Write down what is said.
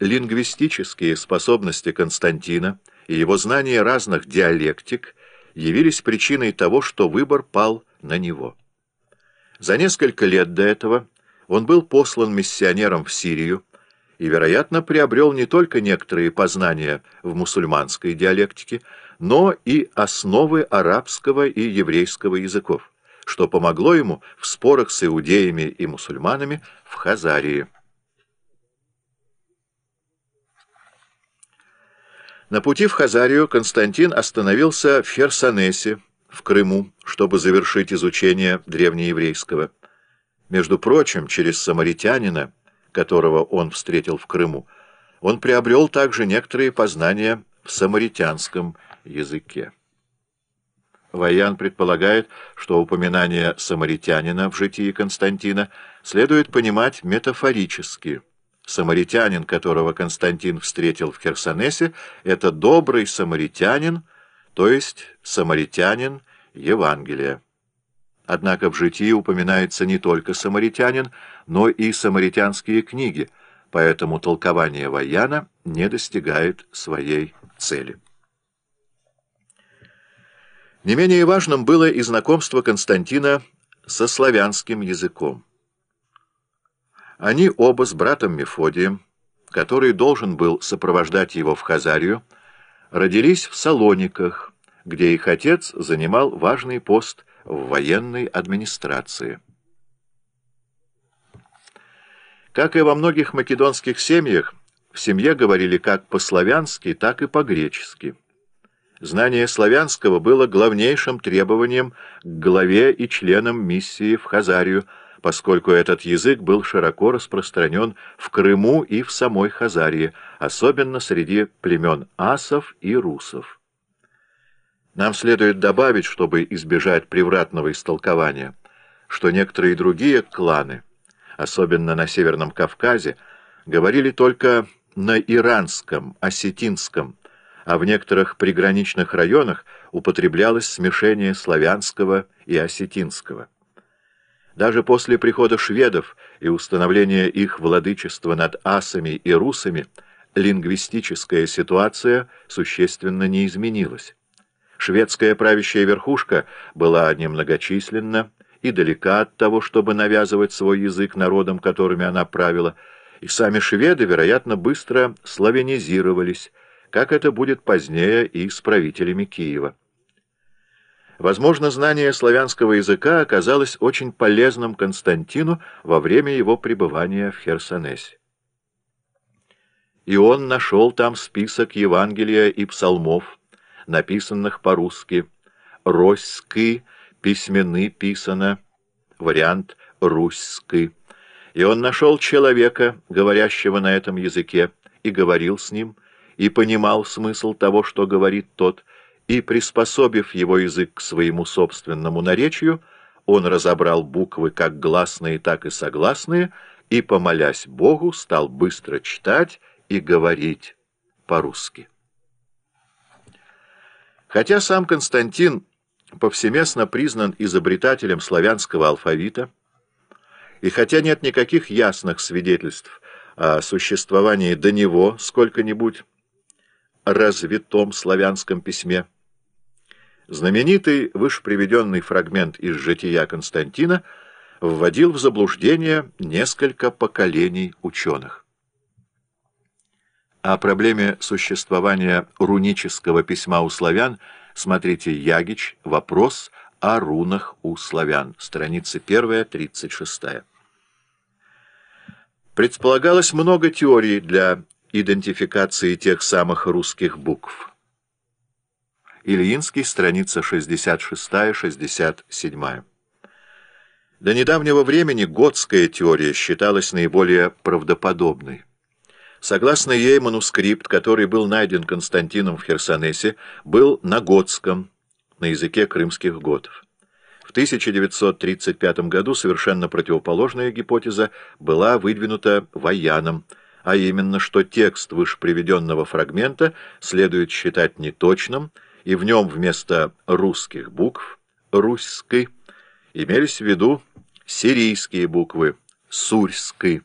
лингвистические способности Константина и его знание разных диалектик явились причиной того, что выбор пал на него. За несколько лет до этого он был послан миссионером в Сирию и, вероятно, приобрел не только некоторые познания в мусульманской диалектике, но и основы арабского и еврейского языков, что помогло ему в спорах с иудеями и мусульманами в Хазарии. На пути в Хазарию Константин остановился в Херсонесе, в Крыму, чтобы завершить изучение древнееврейского. Между прочим, через самаритянина, которого он встретил в Крыму, он приобрел также некоторые познания в самаритянском языке. Ваян предполагает, что упоминание самаритянина в житии Константина следует понимать метафорически – Самаритянин, которого Константин встретил в Херсонесе, это добрый самаритянин, то есть самаритянин Евангелия. Однако в житии упоминается не только самаритянин, но и самаритянские книги, поэтому толкование Ваяна не достигает своей цели. Не менее важным было и знакомство Константина со славянским языком. Они оба с братом Мефодием, который должен был сопровождать его в Хазарию, родились в Салониках, где их отец занимал важный пост в военной администрации. Как и во многих македонских семьях, в семье говорили как по-славянски, так и по-гречески. Знание славянского было главнейшим требованием к главе и членам миссии в Хазарию, поскольку этот язык был широко распространен в Крыму и в самой Хазарии, особенно среди племен асов и русов. Нам следует добавить, чтобы избежать превратного истолкования, что некоторые другие кланы, особенно на Северном Кавказе, говорили только на иранском, осетинском, а в некоторых приграничных районах употреблялось смешение славянского и осетинского. Даже после прихода шведов и установления их владычества над асами и русами лингвистическая ситуация существенно не изменилась. Шведская правящая верхушка была немногочисленна и далека от того, чтобы навязывать свой язык народам, которыми она правила, и сами шведы, вероятно, быстро славянизировались, как это будет позднее и с правителями Киева. Возможно, знание славянского языка оказалось очень полезным Константину во время его пребывания в Херсонесе. И он нашел там список Евангелия и псалмов, написанных по-русски. «Роськи» письмены писано, вариант «руськи». И он нашел человека, говорящего на этом языке, и говорил с ним, и понимал смысл того, что говорит тот, и, приспособив его язык к своему собственному наречию, он разобрал буквы как гласные, так и согласные, и, помолясь Богу, стал быстро читать и говорить по-русски. Хотя сам Константин повсеместно признан изобретателем славянского алфавита, и хотя нет никаких ясных свидетельств о существовании до него сколько-нибудь развитом славянском письме, Знаменитый вышеприведенный фрагмент из «Жития Константина» вводил в заблуждение несколько поколений ученых. О проблеме существования рунического письма у славян смотрите Ягич «Вопрос о рунах у славян», страница 1, 36. Предполагалось много теорий для идентификации тех самых русских букв. Ильинский, страница 66-67. До недавнего времени готская теория считалась наиболее правдоподобной. Согласно ей, манускрипт, который был найден Константином в Херсонесе, был на готском, на языке крымских готов. В 1935 году совершенно противоположная гипотеза была выдвинута Ваяном, а именно, что текст вышеприведенного фрагмента следует считать неточным, и в нем вместо русских букв «русской» имелись в виду сирийские буквы «сурьской».